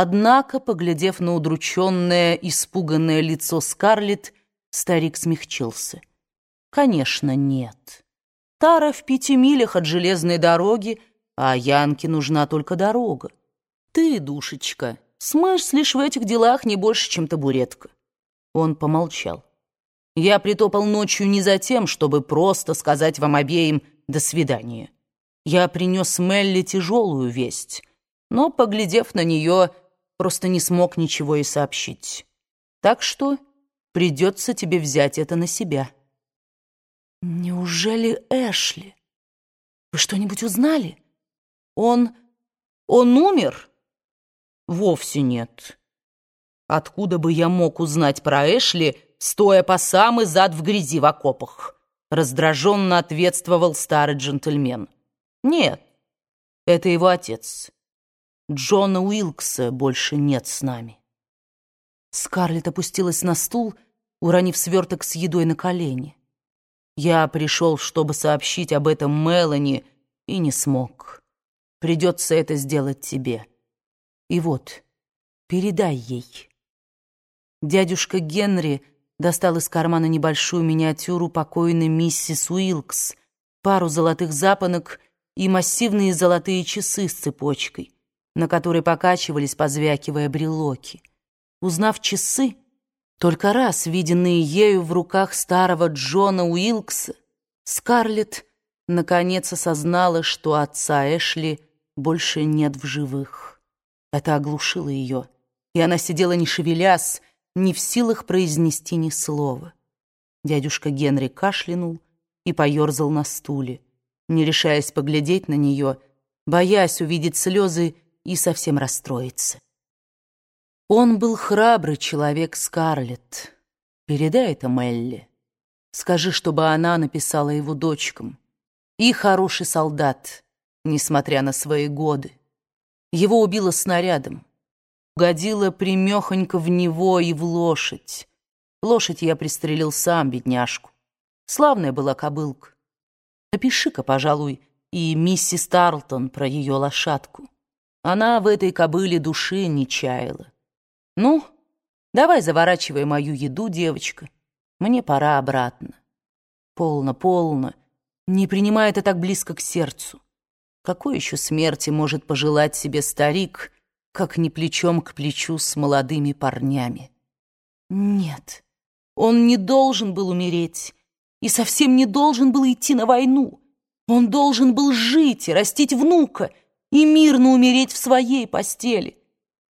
Однако, поглядев на удрученное, испуганное лицо Скарлетт, старик смягчился. «Конечно, нет. Тара в пяти милях от железной дороги, а Янке нужна только дорога. Ты, душечка, смыслишь в этих делах не больше, чем табуретка». Он помолчал. «Я притопал ночью не за тем, чтобы просто сказать вам обеим «до свидания». Я принес Мелли тяжелую весть, но, поглядев на нее, просто не смог ничего и сообщить. Так что придется тебе взять это на себя. Неужели Эшли? Вы что-нибудь узнали? Он... он умер? Вовсе нет. Откуда бы я мог узнать про Эшли, стоя по самый зад в грязи в окопах? Раздраженно ответствовал старый джентльмен. Нет, это его отец. Джона Уилкса больше нет с нами. Скарлетт опустилась на стул, уронив сверток с едой на колени. Я пришел, чтобы сообщить об этом Мелани, и не смог. Придется это сделать тебе. И вот, передай ей. Дядюшка Генри достал из кармана небольшую миниатюру покойной миссис Уилкс, пару золотых запонок и массивные золотые часы с цепочкой, на которой покачивались, позвякивая брелоки. Узнав часы, только раз виденные ею в руках старого Джона Уилкса, Скарлетт наконец осознала, что отца Эшли больше нет в живых. Это оглушило ее, и она сидела не шевелясь, не в силах произнести ни слова. Дядюшка Генри кашлянул и поерзал на стуле не решаясь поглядеть на нее, боясь увидеть слезы и совсем расстроиться. Он был храбрый человек, Скарлетт. Передай это Мелли. Скажи, чтобы она написала его дочкам. И хороший солдат, несмотря на свои годы. Его убило снарядом. Угодило примехонько в него и в лошадь. Лошадь я пристрелил сам, бедняжку. Славная была кобылка. Напиши-ка, пожалуй, и миссис Тарлтон про ее лошадку. Она в этой кобыле души не чаяла. Ну, давай заворачивай мою еду, девочка. Мне пора обратно. Полно, полно. Не принимай это так близко к сердцу. Какой еще смерти может пожелать себе старик, как не плечом к плечу с молодыми парнями? Нет, он не должен был умереть и совсем не должен был идти на войну. Он должен был жить и растить внука и мирно умереть в своей постели.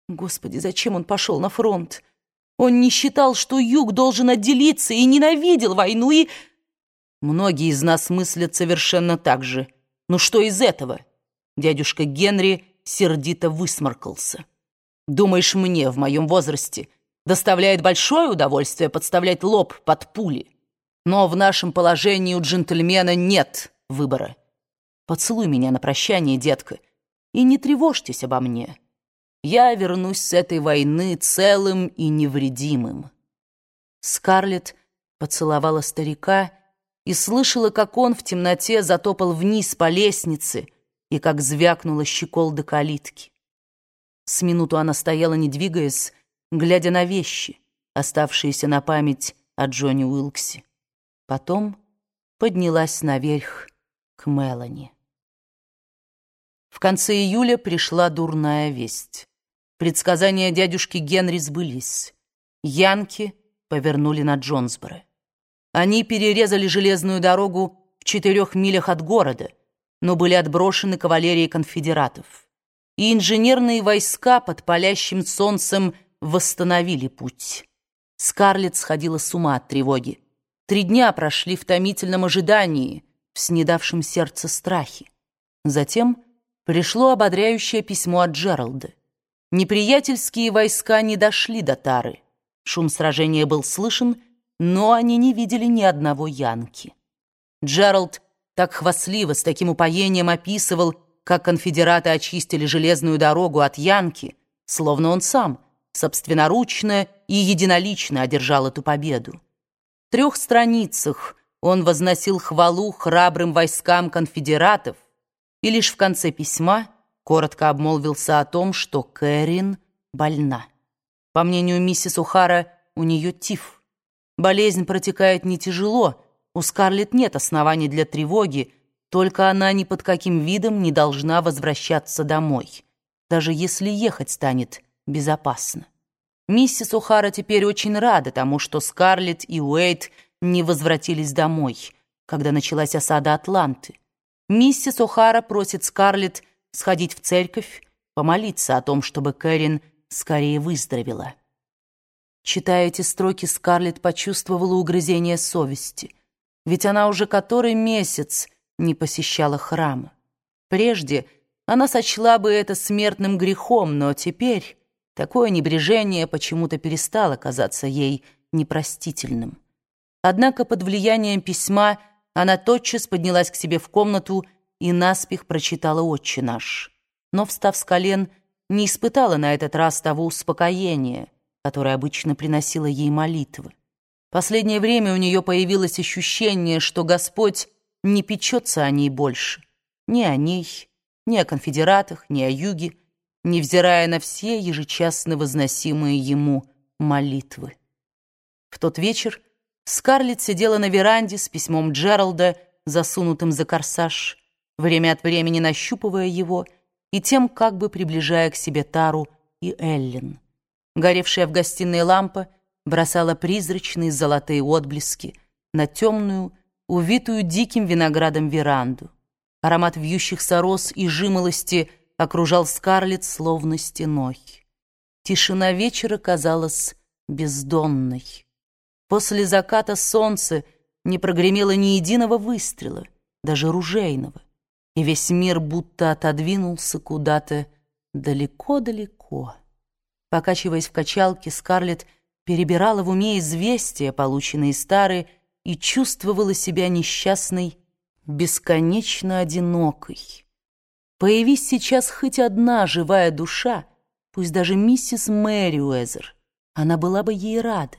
Господи, зачем он пошел на фронт? Он не считал, что юг должен отделиться и ненавидел войну, и... Многие из нас мыслят совершенно так же. Ну что из этого? Дядюшка Генри сердито высморкался. Думаешь, мне в моем возрасте доставляет большое удовольствие подставлять лоб под пули? Но в нашем положении у джентльмена нет выбора. Поцелуй меня на прощание, детка, и не тревожьтесь обо мне. Я вернусь с этой войны целым и невредимым». Скарлетт поцеловала старика и слышала, как он в темноте затопал вниз по лестнице и как звякнула щеколда калитки. С минуту она стояла, не двигаясь, глядя на вещи, оставшиеся на память о Джонни Уилксе. Потом поднялась наверх к Мелани. В конце июля пришла дурная весть. Предсказания дядюшки Генри сбылись. Янки повернули на Джонсборо. Они перерезали железную дорогу в четырех милях от города, но были отброшены кавалерией конфедератов. И инженерные войска под палящим солнцем восстановили путь. Скарлетт сходила с ума от тревоги. Три дня прошли в томительном ожидании, в снедавшем сердце страхе. Затем пришло ободряющее письмо от Джералда. Неприятельские войска не дошли до Тары. Шум сражения был слышен, но они не видели ни одного янки. Джеральд так хвастливо, с таким упоением описывал, как конфедераты очистили железную дорогу от янки, словно он сам собственноручно и единолично одержал эту победу трех страницах он возносил хвалу храбрым войскам конфедератов и лишь в конце письма коротко обмолвился о том, что Кэрин больна. По мнению миссис Ухара, у нее тиф. Болезнь протекает не тяжело, у Скарлетт нет оснований для тревоги, только она ни под каким видом не должна возвращаться домой, даже если ехать станет безопасно. Миссис Ухара теперь очень рада тому, что Скарлетт и Уэйт не возвратились домой, когда началась осада Атланты. Миссис О'Хара просит Скарлетт сходить в церковь, помолиться о том, чтобы Кэрин скорее выздоровела. Читая эти строки, Скарлетт почувствовала угрызение совести, ведь она уже который месяц не посещала храма. Прежде она сочла бы это смертным грехом, но теперь такое небрежение почему-то перестало казаться ей непростительным. Однако под влиянием письма она тотчас поднялась к себе в комнату и наспех прочитала «Отче наш». Но, встав с колен, не испытала на этот раз того успокоения, которое обычно приносило ей молитвы. Последнее время у нее появилось ощущение, что Господь не печется о ней больше. Ни о ней, ни о конфедератах, ни о юге, невзирая на все ежечасно возносимые ему молитвы. В тот вечер Скарлетт сидела на веранде с письмом Джералда, засунутым за корсаж, время от времени нащупывая его и тем как бы приближая к себе Тару и Эллен. Горевшая в гостиной лампа бросала призрачные золотые отблески на темную, увитую диким виноградом веранду. Аромат вьющихся роз и жимолости окружал Скарлетт словно стеной. Тишина вечера казалась бездонной. После заката солнца не прогремело ни единого выстрела, даже ружейного, и весь мир будто отодвинулся куда-то далеко-далеко. Покачиваясь в качалке, Скарлетт перебирала в уме известия, полученные старые, и чувствовала себя несчастной, бесконечно одинокой. Появись сейчас хоть одна живая душа, пусть даже миссис Мэри Уэзер, она была бы ей рада.